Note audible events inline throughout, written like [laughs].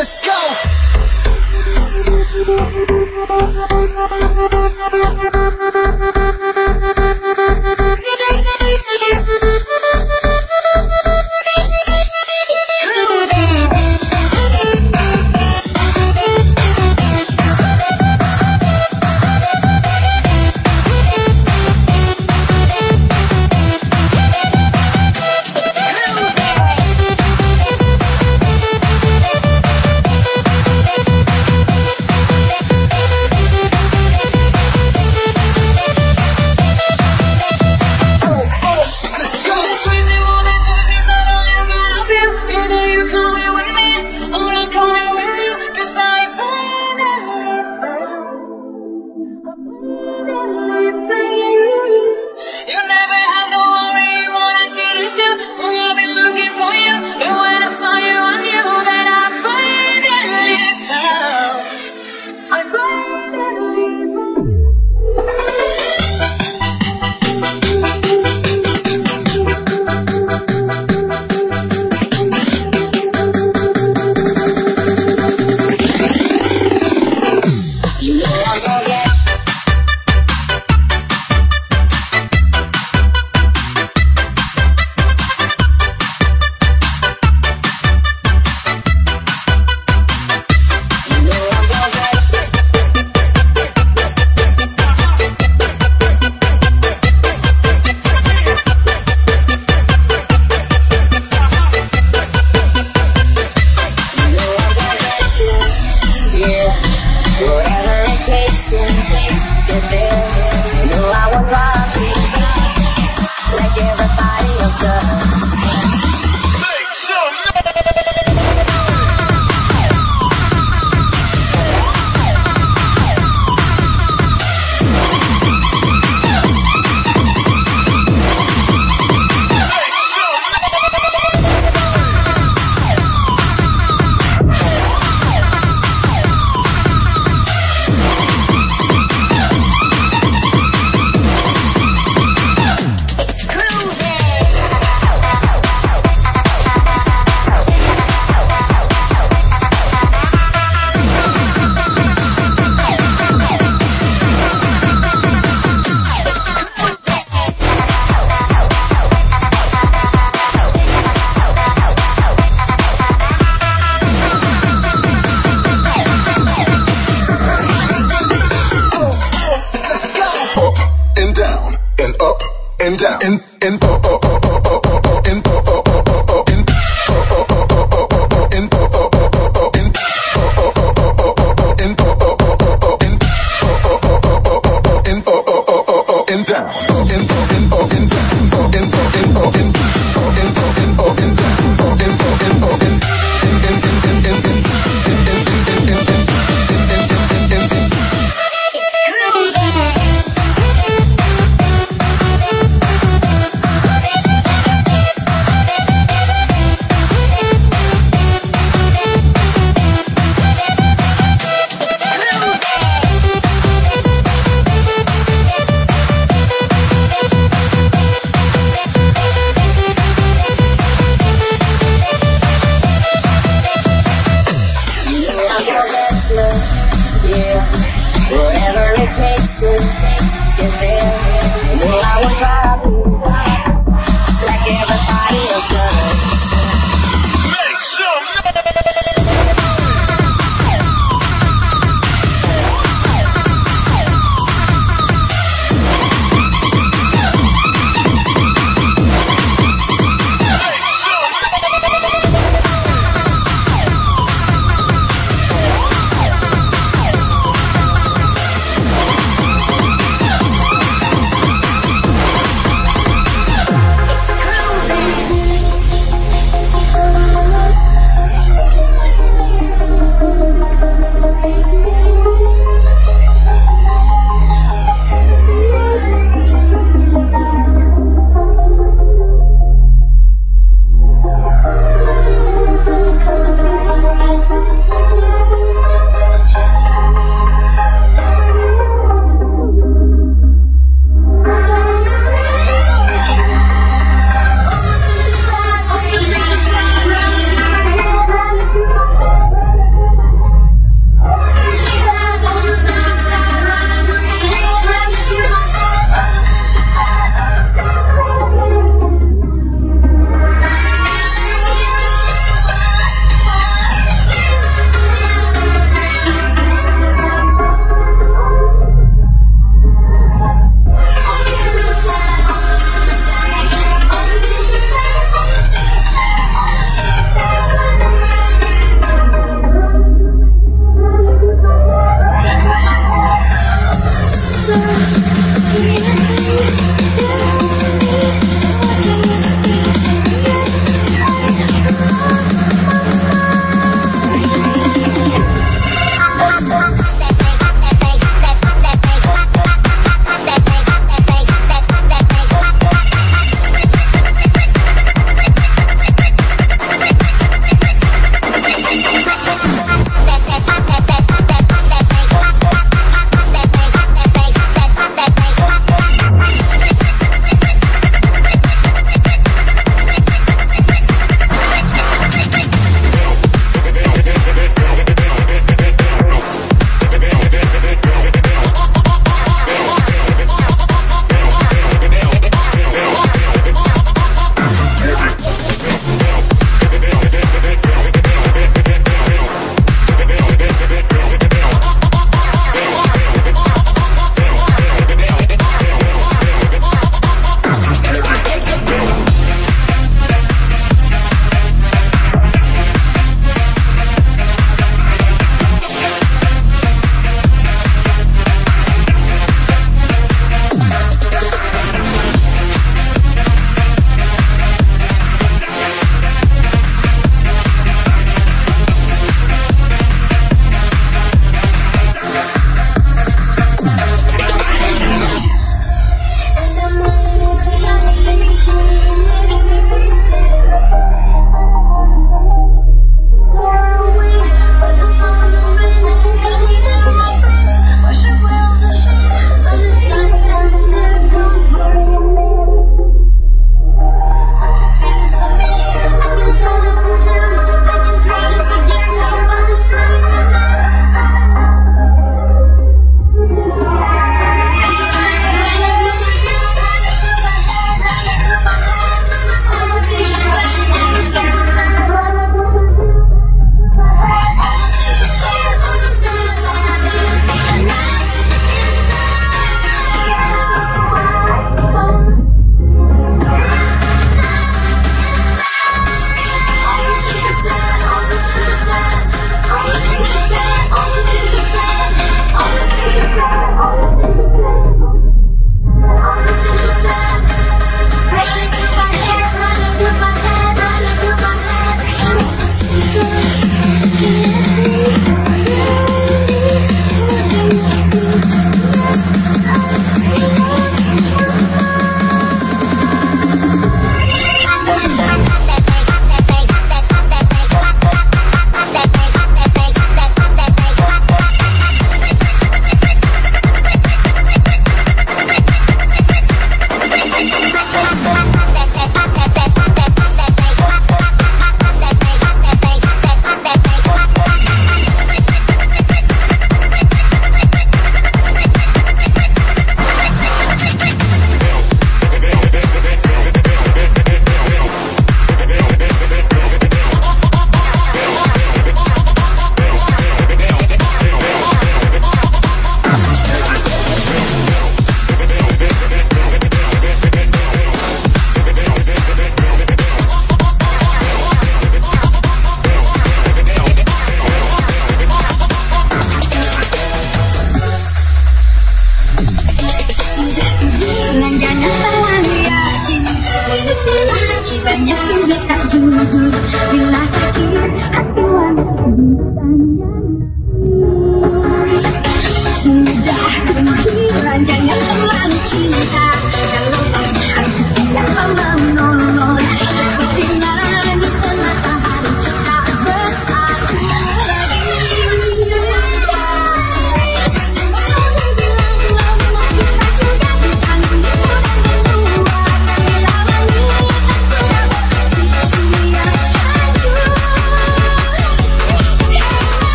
Let's go. [laughs]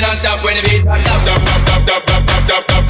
loud and stop when the beat drop. drop, drop, drop, drop, drop, drop, drop, drop.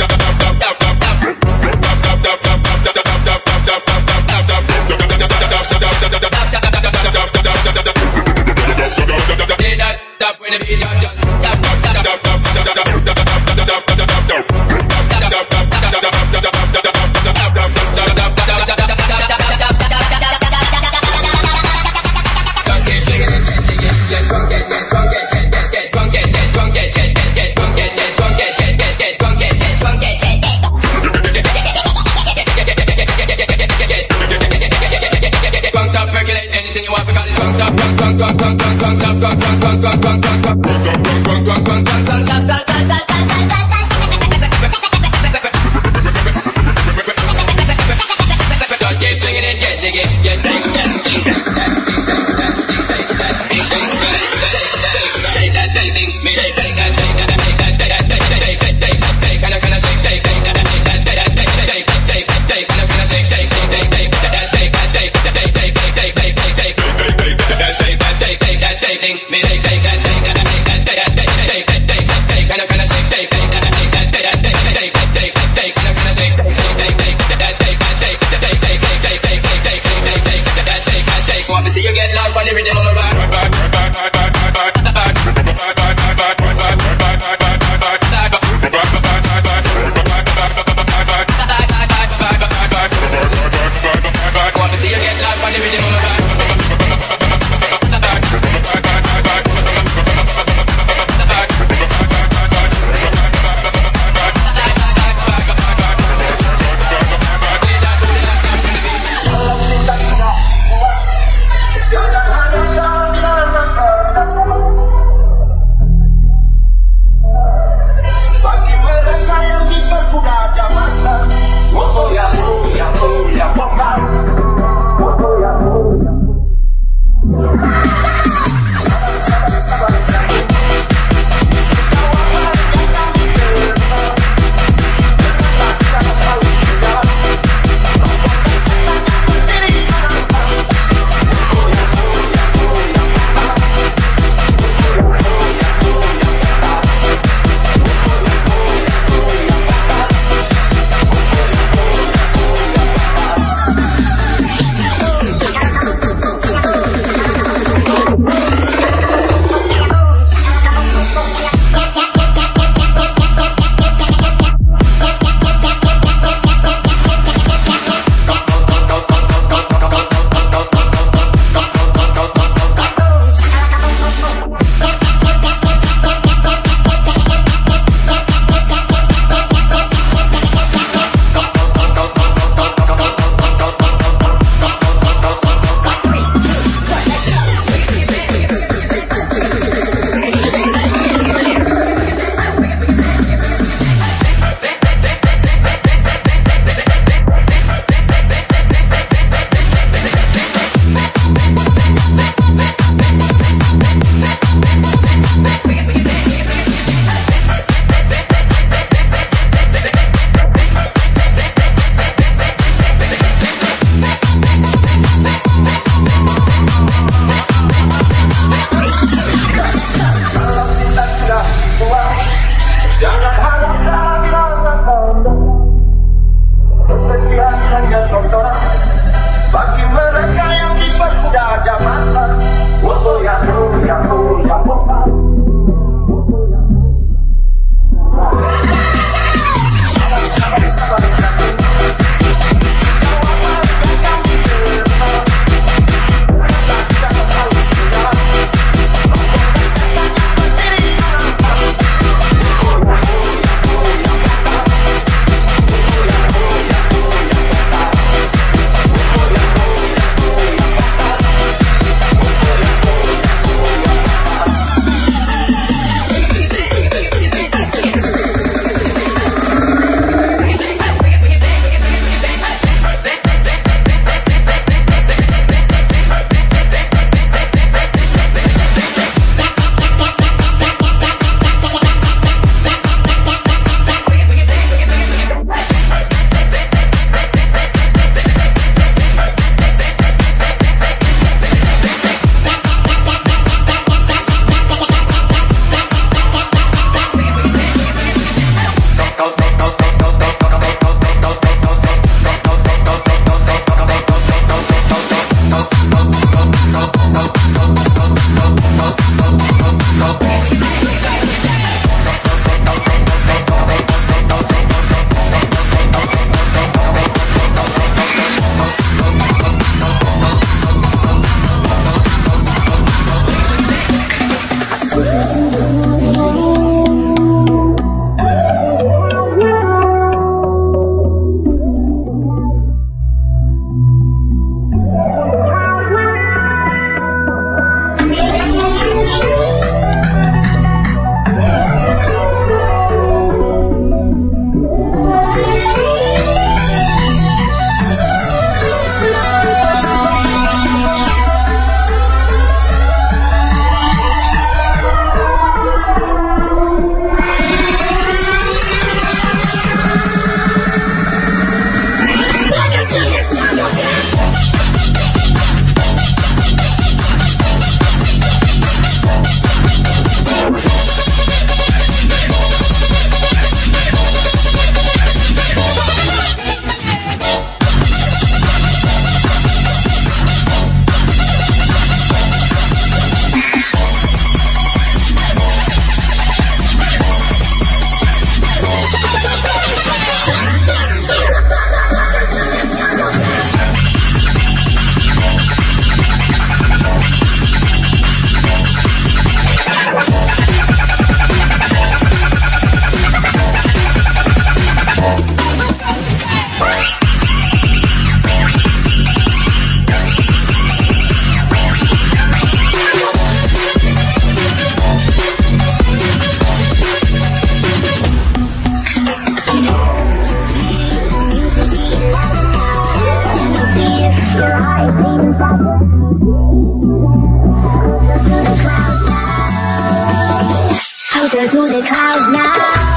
Go to the clouds now.